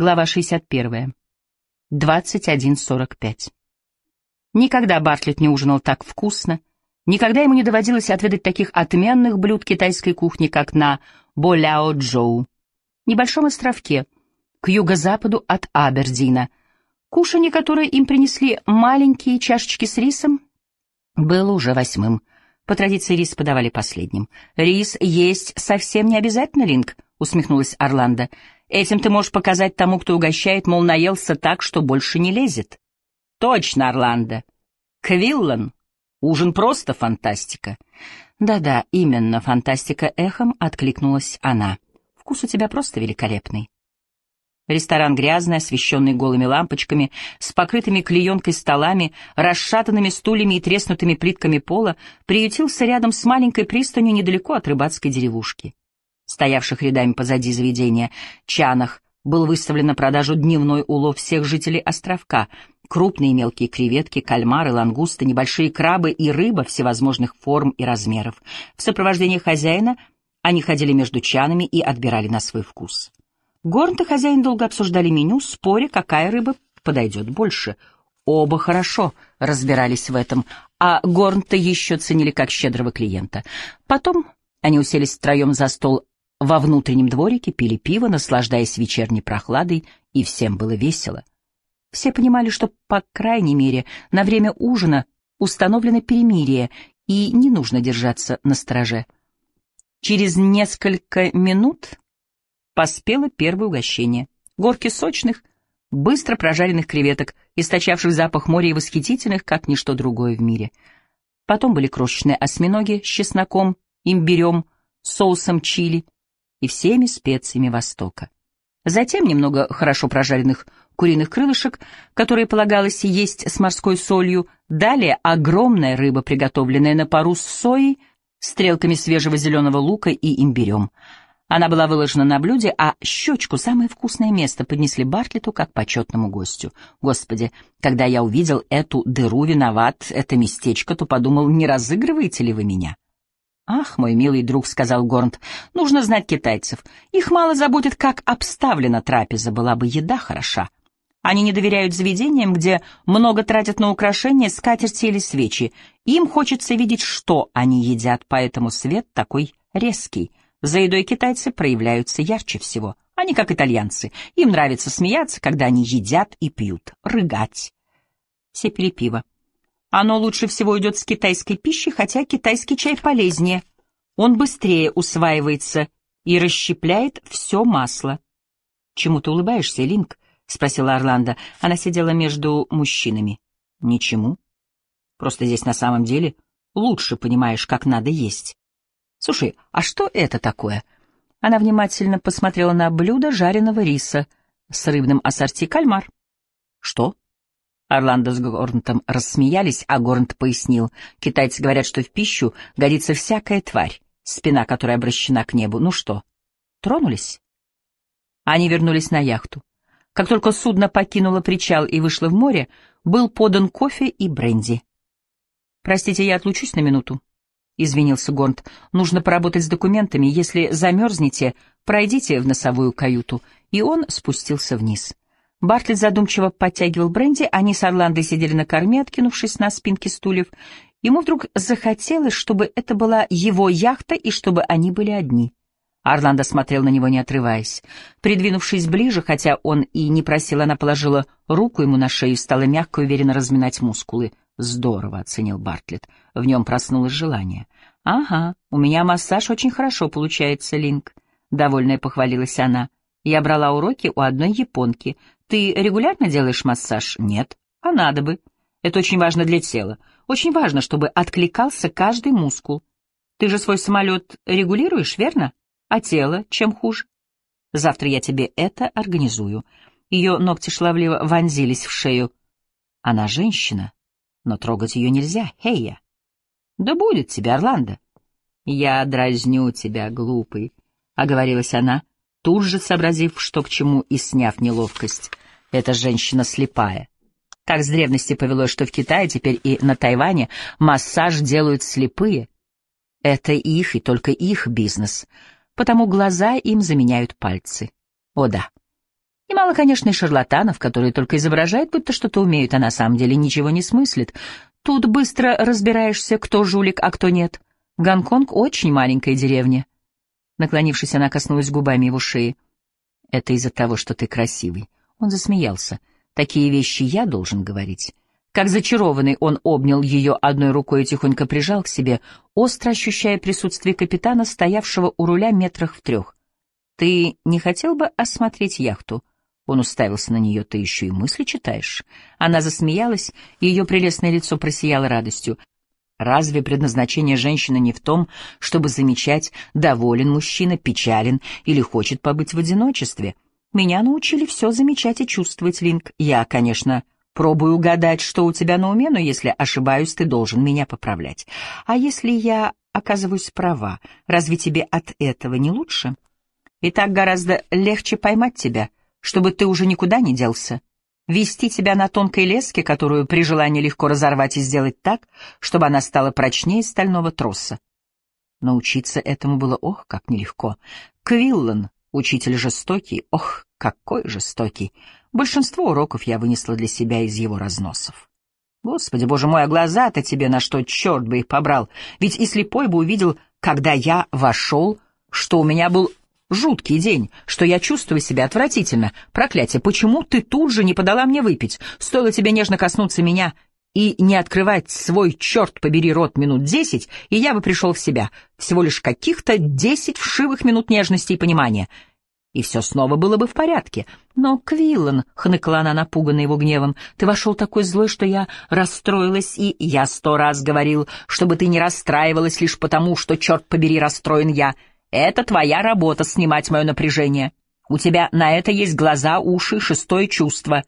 Глава 61. 21.45. Никогда Бартлетт не ужинал так вкусно, никогда ему не доводилось отведать таких отменных блюд китайской кухни, как на Боляо-Джоу, небольшом островке, к юго-западу от Абердина. Кушанье, которое им принесли маленькие чашечки с рисом, было уже восьмым. По традиции рис подавали последним. «Рис есть совсем не обязательно, Линк», — усмехнулась Орландо. Этим ты можешь показать тому, кто угощает, мол, наелся так, что больше не лезет. Точно, Орландо. Квиллан. Ужин просто фантастика. Да-да, именно фантастика эхом откликнулась она. Вкус у тебя просто великолепный. Ресторан грязный, освещенный голыми лампочками, с покрытыми клеенкой столами, расшатанными стульями и треснутыми плитками пола, приютился рядом с маленькой пристанью недалеко от рыбацкой деревушки стоявших рядами позади заведения, чанах, был выставлен на продажу дневной улов всех жителей островка. Крупные мелкие креветки, кальмары, лангусты, небольшие крабы и рыба всевозможных форм и размеров. В сопровождении хозяина они ходили между чанами и отбирали на свой вкус. Горнт и хозяин долго обсуждали меню, споря, какая рыба подойдет больше. Оба хорошо разбирались в этом, а Горнта еще ценили как щедрого клиента. Потом они уселись втроем за стол во внутреннем дворике пили пиво, наслаждаясь вечерней прохладой, и всем было весело. Все понимали, что, по крайней мере, на время ужина установлено перемирие, и не нужно держаться на страже. Через несколько минут поспело первое угощение. Горки сочных, быстро прожаренных креветок, источавших запах моря и восхитительных, как ничто другое в мире. Потом были крошечные осьминоги с чесноком, имбирем, соусом чили — и всеми специями Востока. Затем немного хорошо прожаренных куриных крылышек, которые полагалось есть с морской солью, далее огромная рыба, приготовленная на пару с соей, стрелками свежего зеленого лука и имбирем. Она была выложена на блюде, а щечку, самое вкусное место, поднесли Бартлету как почетному гостю. Господи, когда я увидел эту дыру, виноват, это местечко, то подумал, не разыгрываете ли вы меня? «Ах, мой милый друг», — сказал Горнт, — «нужно знать китайцев. Их мало заботит, как обставлена трапеза, была бы еда хороша. Они не доверяют заведениям, где много тратят на украшения, скатерти или свечи. Им хочется видеть, что они едят, поэтому свет такой резкий. За едой китайцы проявляются ярче всего. Они как итальянцы. Им нравится смеяться, когда они едят и пьют, рыгать». Все пили пиво. Оно лучше всего идет с китайской пищей, хотя китайский чай полезнее. Он быстрее усваивается и расщепляет все масло. «Чему ты улыбаешься, Линк?» — спросила Орландо. Она сидела между мужчинами. «Ничему. Просто здесь на самом деле лучше понимаешь, как надо есть. Слушай, а что это такое?» Она внимательно посмотрела на блюдо жареного риса с рыбным ассорти кальмар. «Что?» Орландо с Горнтом рассмеялись, а Горнт пояснил. Китайцы говорят, что в пищу годится всякая тварь, спина которая обращена к небу. Ну что, тронулись? Они вернулись на яхту. Как только судно покинуло причал и вышло в море, был подан кофе и бренди. «Простите, я отлучусь на минуту», — извинился Горнт. «Нужно поработать с документами. Если замерзнете, пройдите в носовую каюту». И он спустился вниз. Бартлетт задумчиво подтягивал бренди, они с Орландой сидели на корме, откинувшись на спинки стульев. Ему вдруг захотелось, чтобы это была его яхта и чтобы они были одни. Орландо смотрел на него, не отрываясь. Придвинувшись ближе, хотя он и не просил, она положила руку ему на шею и стала мягко и уверенно разминать мускулы. «Здорово», — оценил Бартлетт. В нем проснулось желание. «Ага, у меня массаж очень хорошо получается, Линк», — довольная похвалилась она. «Я брала уроки у одной японки. Ты регулярно делаешь массаж? Нет. А надо бы. Это очень важно для тела. Очень важно, чтобы откликался каждый мускул. Ты же свой самолет регулируешь, верно? А тело чем хуже? Завтра я тебе это организую. Ее ногти шлавливо вонзились в шею. Она женщина, но трогать ее нельзя, Хейя. Да будет тебе, Орландо. Я дразню тебя, глупый, — оговорилась она, тут же сообразив, что к чему, и сняв неловкость. Эта женщина слепая. Так с древности повелось, что в Китае, теперь и на Тайване, массаж делают слепые. Это их и только их бизнес, потому глаза им заменяют пальцы. О да. Немало, конечно, и шарлатанов, которые только изображают, будто что-то умеют, а на самом деле ничего не смыслят. Тут быстро разбираешься, кто жулик, а кто нет. Гонконг — очень маленькая деревня. Наклонившись, она коснулась губами его шеи. «Это из-за того, что ты красивый». Он засмеялся. «Такие вещи я должен говорить». Как зачарованный он обнял ее одной рукой и тихонько прижал к себе, остро ощущая присутствие капитана, стоявшего у руля метрах в трех. «Ты не хотел бы осмотреть яхту?» Он уставился на нее. «Ты еще и мысли читаешь?» Она засмеялась, и ее прелестное лицо просияло радостью. Разве предназначение женщины не в том, чтобы замечать, доволен мужчина, печален или хочет побыть в одиночестве? Меня научили все замечать и чувствовать, Линк. Я, конечно, пробую угадать, что у тебя на уме, но если ошибаюсь, ты должен меня поправлять. А если я оказываюсь права, разве тебе от этого не лучше? И так гораздо легче поймать тебя, чтобы ты уже никуда не делся вести тебя на тонкой леске, которую при желании легко разорвать и сделать так, чтобы она стала прочнее стального троса. Научиться этому было, ох, как нелегко. Квиллан, учитель жестокий, ох, какой жестокий. Большинство уроков я вынесла для себя из его разносов. Господи, боже мой, а глаза-то тебе на что, черт бы их побрал. Ведь и слепой бы увидел, когда я вошел, что у меня был Жуткий день, что я чувствую себя отвратительно. Проклятие, почему ты тут же не подала мне выпить? Стоило тебе нежно коснуться меня и не открывать свой, черт побери, рот минут десять, и я бы пришел в себя. Всего лишь каких-то десять вшивых минут нежности и понимания. И все снова было бы в порядке. Но, Квиллан, — хныкала она, напуганная его гневом, — ты вошел такой злой, что я расстроилась, и я сто раз говорил, чтобы ты не расстраивалась лишь потому, что, черт побери, расстроен я. Это твоя работа — снимать мое напряжение. У тебя на это есть глаза, уши, шестое чувство.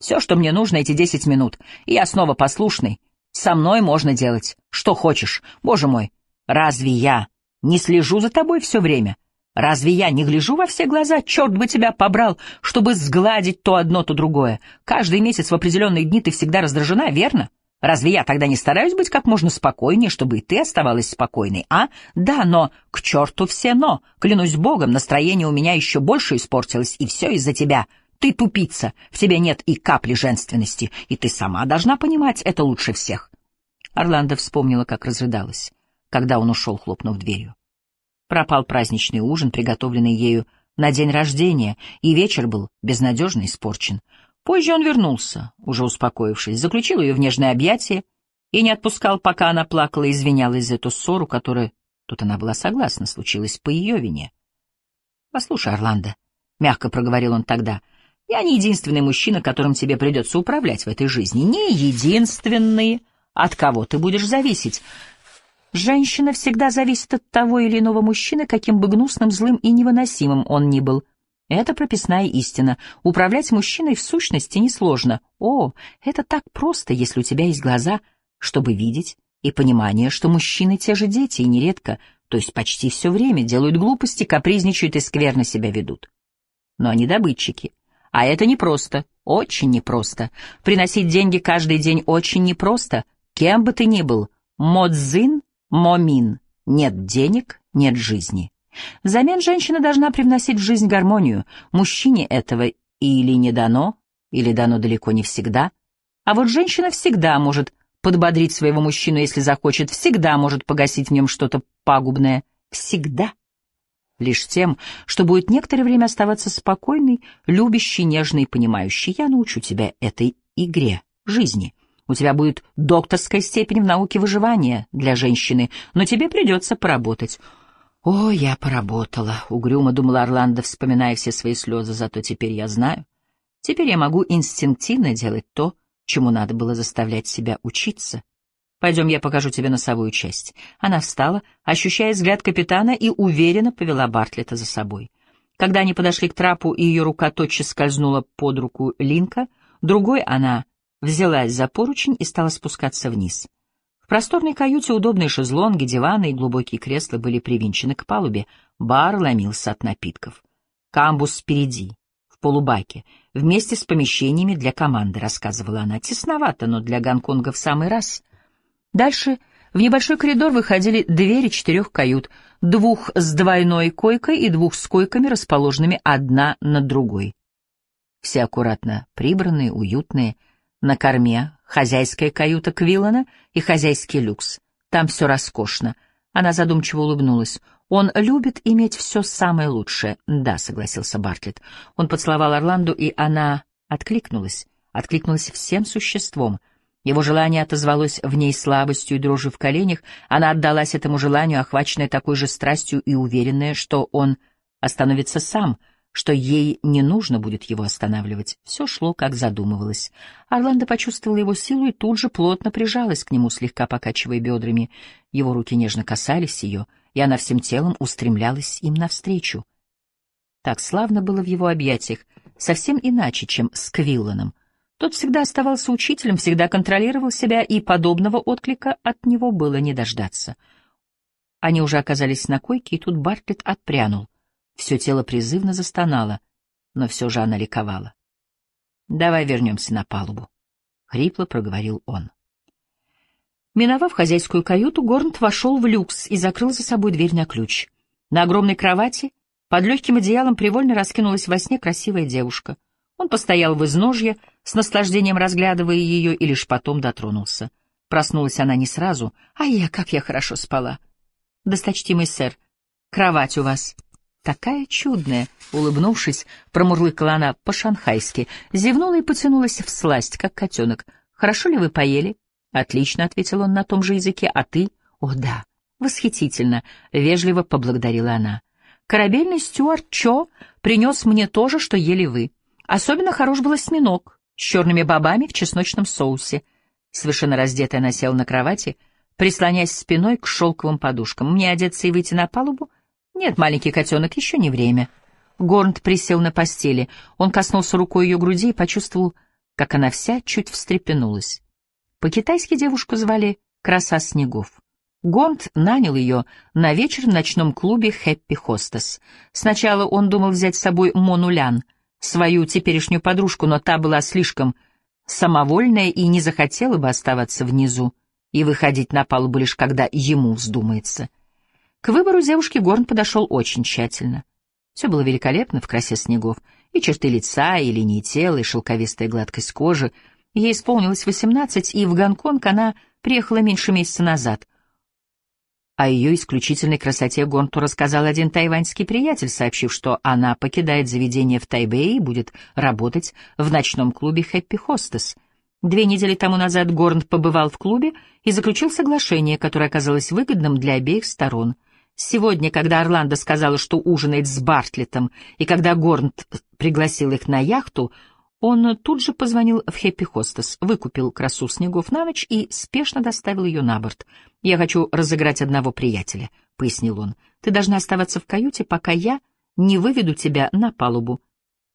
Все, что мне нужно, эти десять минут. И я снова послушный. Со мной можно делать, что хочешь. Боже мой, разве я не слежу за тобой все время? Разве я не гляжу во все глаза? Черт бы тебя побрал, чтобы сгладить то одно, то другое. Каждый месяц в определенные дни ты всегда раздражена, верно? Разве я тогда не стараюсь быть как можно спокойнее, чтобы и ты оставалась спокойной, а? Да, но к черту все «но». Клянусь богом, настроение у меня еще больше испортилось, и все из-за тебя. Ты тупица, в тебе нет и капли женственности, и ты сама должна понимать это лучше всех. Орландо вспомнила, как разрыдалась, когда он ушел, хлопнув дверью. Пропал праздничный ужин, приготовленный ею на день рождения, и вечер был безнадежно испорчен. Позже он вернулся, уже успокоившись, заключил ее в нежное объятие и не отпускал, пока она плакала и извинялась за эту ссору, которая, тут она была согласна, случилась по ее вине. «Послушай, Орландо», — мягко проговорил он тогда, — «я не единственный мужчина, которым тебе придется управлять в этой жизни. Не единственный. От кого ты будешь зависеть?» Женщина всегда зависит от того или иного мужчины, каким бы гнусным, злым и невыносимым он ни был. Это прописная истина. Управлять мужчиной в сущности несложно. О, это так просто, если у тебя есть глаза, чтобы видеть, и понимание, что мужчины те же дети, и нередко, то есть почти все время, делают глупости, капризничают и скверно себя ведут. Но они добытчики. А это непросто, очень непросто. Приносить деньги каждый день очень непросто. Кем бы ты ни был, модзин, момин. Нет денег, нет жизни. Взамен женщина должна привносить в жизнь гармонию. Мужчине этого или не дано, или дано далеко не всегда. А вот женщина всегда может подбодрить своего мужчину, если захочет, всегда может погасить в нем что-то пагубное. Всегда. Лишь тем, что будет некоторое время оставаться спокойной, любящей, нежной и понимающей. Я научу тебя этой игре, жизни. У тебя будет докторская степень в науке выживания для женщины, но тебе придется поработать. «О, я поработала», — угрюмо думала Орландо, вспоминая все свои слезы, зато теперь я знаю. Теперь я могу инстинктивно делать то, чему надо было заставлять себя учиться. Пойдем, я покажу тебе носовую часть. Она встала, ощущая взгляд капитана, и уверенно повела Бартлета за собой. Когда они подошли к трапу, и ее рука тотчас скользнула под руку Линка, другой она взялась за поручень и стала спускаться вниз просторной каюте удобные шезлонги, диваны и глубокие кресла были привинчены к палубе. Бар ломился от напитков. Камбус впереди, в полубаке, вместе с помещениями для команды, рассказывала она. Тесновато, но для Гонконга в самый раз. Дальше в небольшой коридор выходили двери четырех кают, двух с двойной койкой и двух с койками, расположенными одна над другой. Все аккуратно прибранные, уютные. На корме хозяйская каюта Квиллана и хозяйский люкс. Там все роскошно. Она задумчиво улыбнулась. «Он любит иметь все самое лучшее». «Да», — согласился Бартлетт. Он поцеловал Орланду, и она откликнулась. Откликнулась всем существом. Его желание отозвалось в ней слабостью и дрожью в коленях. Она отдалась этому желанию, охваченная такой же страстью и уверенная, что он остановится сам, что ей не нужно будет его останавливать. Все шло, как задумывалось. Орландо почувствовала его силу и тут же плотно прижалась к нему, слегка покачивая бедрами. Его руки нежно касались ее, и она всем телом устремлялась им навстречу. Так славно было в его объятиях, совсем иначе, чем с Квилланом. Тот всегда оставался учителем, всегда контролировал себя, и подобного отклика от него было не дождаться. Они уже оказались на койке, и тут Бартлетт отпрянул. Все тело призывно застонало, но все же она ликовала. «Давай вернемся на палубу», — хрипло проговорил он. Миновав хозяйскую каюту, Горнт вошел в люкс и закрыл за собой дверь на ключ. На огромной кровати под легким одеялом привольно раскинулась во сне красивая девушка. Он постоял в изножье, с наслаждением разглядывая ее, и лишь потом дотронулся. Проснулась она не сразу. «А я, как я хорошо спала!» «Досточтимый сэр, кровать у вас такая чудная!» Улыбнувшись, промурлыкала она по-шанхайски, зевнула и потянулась в сласть, как котенок. «Хорошо ли вы поели?» «Отлично», — ответил он на том же языке. «А ты?» «О, да, восхитительно», — вежливо поблагодарила она. «Корабельный стюард Чо принес мне то же, что ели вы. Особенно хорош был осьминог с черными бобами в чесночном соусе. Совершенно раздетая она села на кровати, прислоняясь спиной к шелковым подушкам. «Мне одеться и выйти на палубу?» «Нет, маленький котенок, еще не время». Горнт присел на постели. Он коснулся рукой ее груди и почувствовал, как она вся чуть встрепенулась. По-китайски девушку звали Краса Снегов. Гонт нанял ее на вечер в ночном клубе «Хэппи Хостес». Сначала он думал взять с собой Мону Лян — свою теперешнюю подружку, но та была слишком самовольная и не захотела бы оставаться внизу и выходить на палубу лишь когда ему вздумается. К выбору девушки Горн подошел очень тщательно. Все было великолепно в красе снегов, и черты лица, и линии тела, и шелковистая гладкость кожи. Ей исполнилось восемнадцать, и в Гонконг она приехала меньше месяца назад. О ее исключительной красоте Гонту рассказал один тайваньский приятель, сообщив, что она покидает заведение в Тайбэе и будет работать в ночном клубе «Хэппи Хостес». Две недели тому назад Горн побывал в клубе и заключил соглашение, которое оказалось выгодным для обеих сторон. Сегодня, когда Орландо сказала, что ужинает с Бартлетом, и когда Горнт пригласил их на яхту, он тут же позвонил в Хэппи Хостес, выкупил красу снегов на ночь и спешно доставил ее на борт. «Я хочу разыграть одного приятеля», — пояснил он. «Ты должна оставаться в каюте, пока я не выведу тебя на палубу.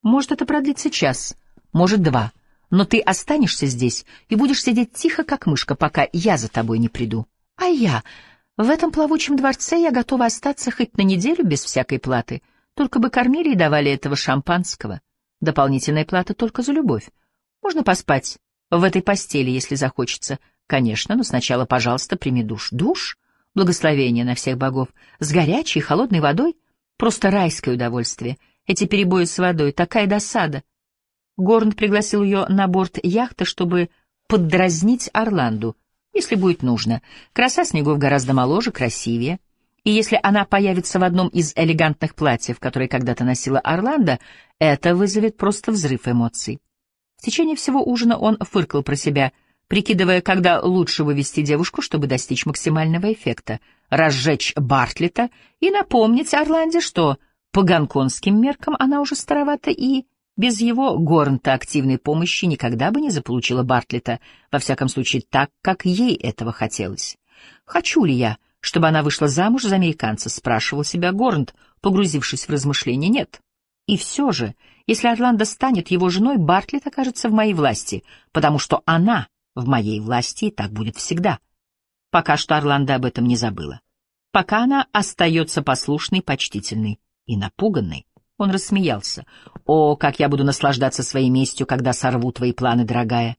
Может, это продлится час, может, два, но ты останешься здесь и будешь сидеть тихо, как мышка, пока я за тобой не приду. А я... В этом плавучем дворце я готова остаться хоть на неделю без всякой платы, только бы кормили и давали этого шампанского». Дополнительная плата только за любовь. Можно поспать в этой постели, если захочется. Конечно, но сначала, пожалуйста, прими душ. Душ? Благословение на всех богов. С горячей, холодной водой? Просто райское удовольствие. Эти перебои с водой, такая досада. Горн пригласил ее на борт яхты, чтобы поддразнить Орланду, если будет нужно. Краса снегов гораздо моложе, красивее. И если она появится в одном из элегантных платьев, которые когда-то носила Орландо, это вызовет просто взрыв эмоций. В течение всего ужина он фыркал про себя, прикидывая, когда лучше вывести девушку, чтобы достичь максимального эффекта, разжечь Бартлета и напомнить Орланде, что по гонконгским меркам она уже старовата и без его горнта активной помощи никогда бы не заполучила Бартлета, во всяком случае так, как ей этого хотелось. «Хочу ли я, чтобы она вышла замуж за американца?» — спрашивал себя Горнт, погрузившись в размышления. «Нет. И все же, если Орландо станет его женой, Бартлетт окажется в моей власти, потому что она в моей власти и так будет всегда. Пока что Орландо об этом не забыла. Пока она остается послушной, почтительной и напуганной. Он рассмеялся. «О, как я буду наслаждаться своей местью, когда сорву твои планы, дорогая!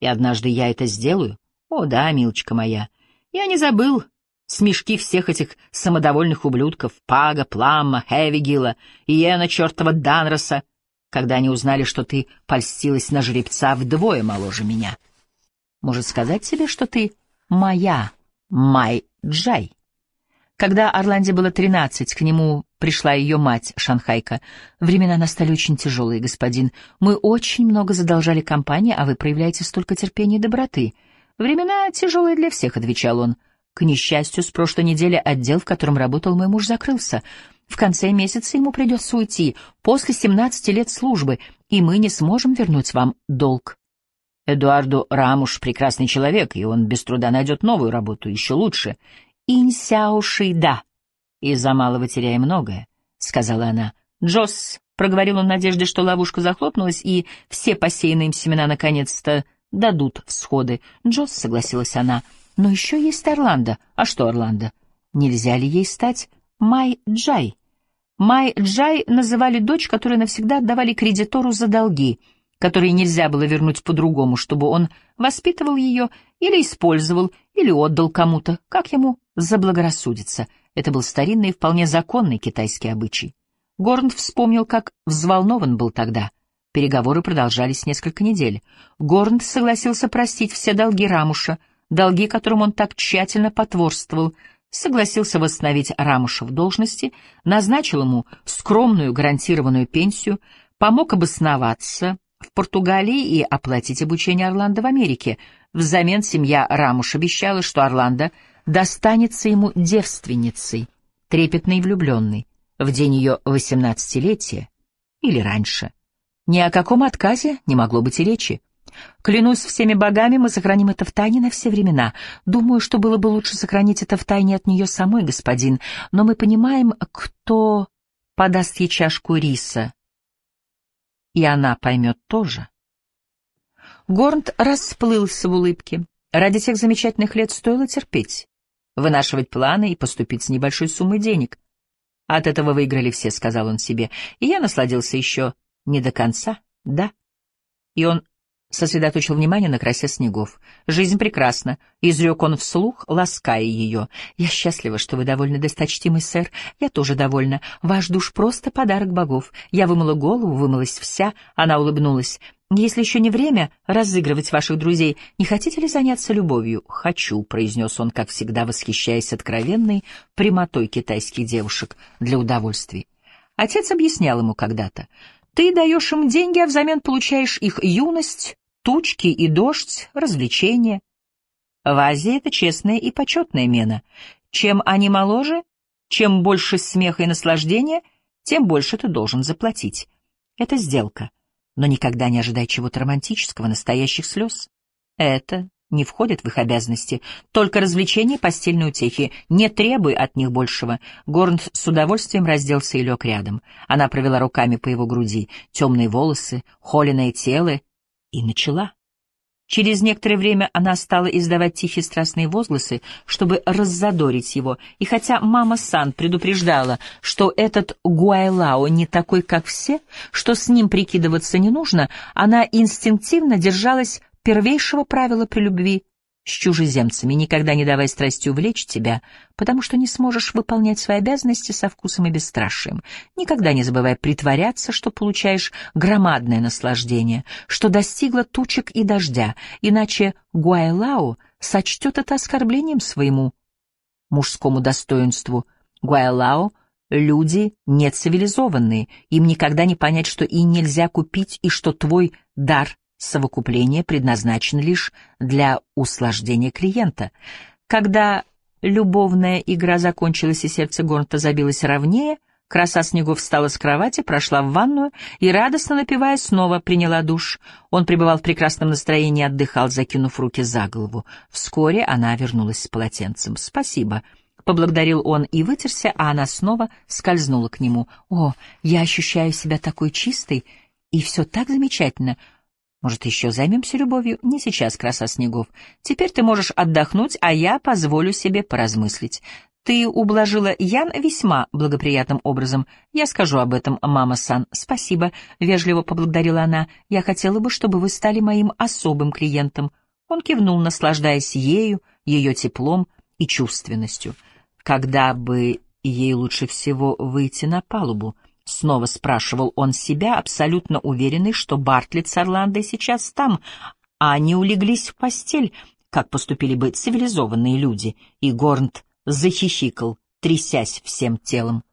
И однажды я это сделаю? О, да, милочка моя, я не забыл смешки всех этих самодовольных ублюдков, Пага, Пламма, Хевигила, Иена чертова Данроса. когда они узнали, что ты польстилась на жеребца вдвое моложе меня. Может сказать себе, что ты моя Май-Джай. Когда Орланде было тринадцать, к нему пришла ее мать, Шанхайка. Времена настали очень тяжелые, господин. Мы очень много задолжали компании, а вы проявляете столько терпения и доброты. Времена тяжелые для всех, — отвечал он. К несчастью, с прошлой недели отдел, в котором работал мой муж, закрылся. В конце месяца ему придется уйти, после 17 лет службы, и мы не сможем вернуть вам долг. Эдуарду Рамуш прекрасный человек, и он без труда найдет новую работу, еще лучше. Инсяуши, да. Из-за малого теряя многое, — сказала она. Джосс, — проговорил он надежде, что ловушка захлопнулась, и все посеянные им семена наконец-то дадут всходы. Джосс, — согласилась она, — но еще есть Орландо. А что Орландо? Нельзя ли ей стать Май-Джай? Май-Джай называли дочь, которую навсегда отдавали кредитору за долги, которые нельзя было вернуть по-другому, чтобы он воспитывал ее или использовал, или отдал кому-то, как ему заблагорассудится. Это был старинный и вполне законный китайский обычай. Горн вспомнил, как взволнован был тогда. Переговоры продолжались несколько недель. Горн согласился простить все долги Рамуша, долги, которым он так тщательно потворствовал, согласился восстановить Рамуша в должности, назначил ему скромную гарантированную пенсию, помог обосноваться в Португалии и оплатить обучение Орландо в Америке. Взамен семья Рамуш обещала, что Орландо достанется ему девственницей, трепетной и влюбленной, в день ее восемнадцатилетия или раньше. Ни о каком отказе не могло быть и речи. Клянусь всеми богами, мы сохраним это в тайне на все времена. Думаю, что было бы лучше сохранить это в тайне от нее самой, господин, но мы понимаем, кто подаст ей чашку риса. И она поймет тоже. Горнт расплылся в улыбке. Ради тех замечательных лет стоило терпеть, вынашивать планы и поступить с небольшой суммой денег. От этого выиграли все, — сказал он себе, — и я насладился еще не до конца, да. И он сосредоточил внимание на красе снегов. «Жизнь прекрасна», — изрек он вслух, лаская ее. «Я счастлива, что вы довольны, досточтимый сэр. Я тоже довольна. Ваш душ — просто подарок богов. Я вымыла голову, вымылась вся». Она улыбнулась. «Если еще не время разыгрывать ваших друзей, не хотите ли заняться любовью?» «Хочу», — произнес он, как всегда восхищаясь откровенной прямотой китайских девушек для удовольствий. Отец объяснял ему когда-то. «Ты даешь им деньги, а взамен получаешь их юность, тучки и дождь, развлечения. В Азии это честная и почетная мена. Чем они моложе, чем больше смеха и наслаждения, тем больше ты должен заплатить. Это сделка. Но никогда не ожидай чего-то романтического, настоящих слез. Это не входит в их обязанности. Только развлечения и постельные утехи. Не требуй от них большего. Горнт с удовольствием разделся и лег рядом. Она провела руками по его груди. Темные волосы, холеное тело и начала. Через некоторое время она стала издавать тихие страстные возгласы, чтобы раззадорить его, и хотя мама Сан предупреждала, что этот Гуайлао не такой, как все, что с ним прикидываться не нужно, она инстинктивно держалась первейшего правила при любви с чужеземцами, никогда не давай страсти увлечь тебя, потому что не сможешь выполнять свои обязанности со вкусом и бесстрашием. Никогда не забывай притворяться, что получаешь громадное наслаждение, что достигла тучек и дождя, иначе Гуайлау сочтет это оскорблением своему мужскому достоинству. Гуайлао — люди нецивилизованные, им никогда не понять, что и нельзя купить, и что твой дар совокупление предназначено лишь для услаждения клиента. Когда любовная игра закончилась и сердце Горнта забилось ровнее, краса Снегов встала с кровати, прошла в ванную и, радостно напивая, снова приняла душ. Он пребывал в прекрасном настроении отдыхал, закинув руки за голову. Вскоре она вернулась с полотенцем. «Спасибо», — поблагодарил он и вытерся, а она снова скользнула к нему. «О, я ощущаю себя такой чистой, и все так замечательно. Может, еще займемся любовью? Не сейчас, краса снегов. Теперь ты можешь отдохнуть, а я позволю себе поразмыслить. Ты ублажила Ян весьма благоприятным образом. Я скажу об этом, мама-сан. Спасибо, — вежливо поблагодарила она. Я хотела бы, чтобы вы стали моим особым клиентом. Он кивнул, наслаждаясь ею, ее теплом и чувственностью. Когда бы ей лучше всего выйти на палубу? — снова спрашивал он себя, абсолютно уверенный, что Бартлетт с Орландой сейчас там, а они улеглись в постель, как поступили бы цивилизованные люди, и Горнт захихикал, трясясь всем телом.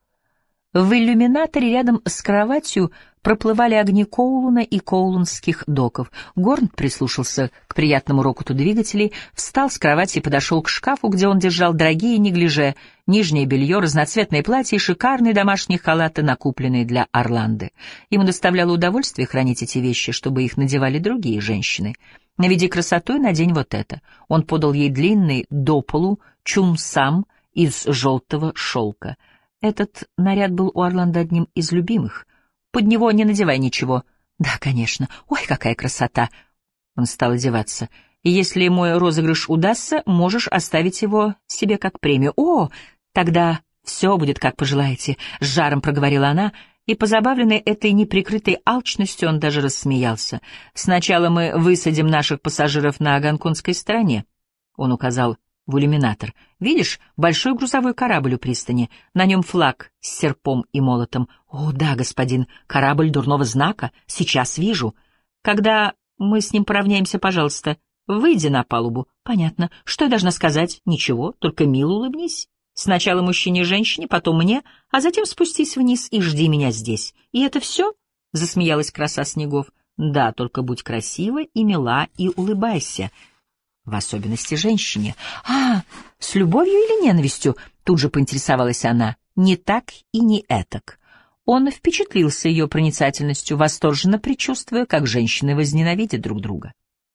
В иллюминаторе рядом с кроватью проплывали огни Коулуна и коулунских доков. Горн прислушался к приятному рокоту двигателей, встал с кровати и подошел к шкафу, где он держал дорогие неглиже, нижнее белье, разноцветные платья и шикарные домашние халаты, накупленные для Орланды. Ему доставляло удовольствие хранить эти вещи, чтобы их надевали другие женщины. Наведи красоту и надень вот это. Он подал ей длинный до полу чум-сам из желтого шелка. Этот наряд был у Орландо одним из любимых. Под него не надевай ничего. Да, конечно. Ой, какая красота. Он стал одеваться. Если мой розыгрыш удастся, можешь оставить его себе как премию. О, тогда все будет как пожелаете, — с жаром проговорила она, и, позабавленный этой неприкрытой алчностью, он даже рассмеялся. Сначала мы высадим наших пассажиров на гонконгской стороне. Он указал в иллюминатор. «Видишь, большой грузовой корабль у пристани. На нем флаг с серпом и молотом. О, да, господин, корабль дурного знака. Сейчас вижу. Когда мы с ним поравняемся, пожалуйста, выйди на палубу. Понятно. Что я должна сказать? Ничего, только мило улыбнись. Сначала мужчине и женщине, потом мне, а затем спустись вниз и жди меня здесь. И это все?» — засмеялась краса Снегов. «Да, только будь красива и мила, и улыбайся в особенности женщине. «А, с любовью или ненавистью?» — тут же поинтересовалась она. «Не так и не этак». Он впечатлился ее проницательностью, восторженно предчувствуя, как женщины возненавидят друг друга.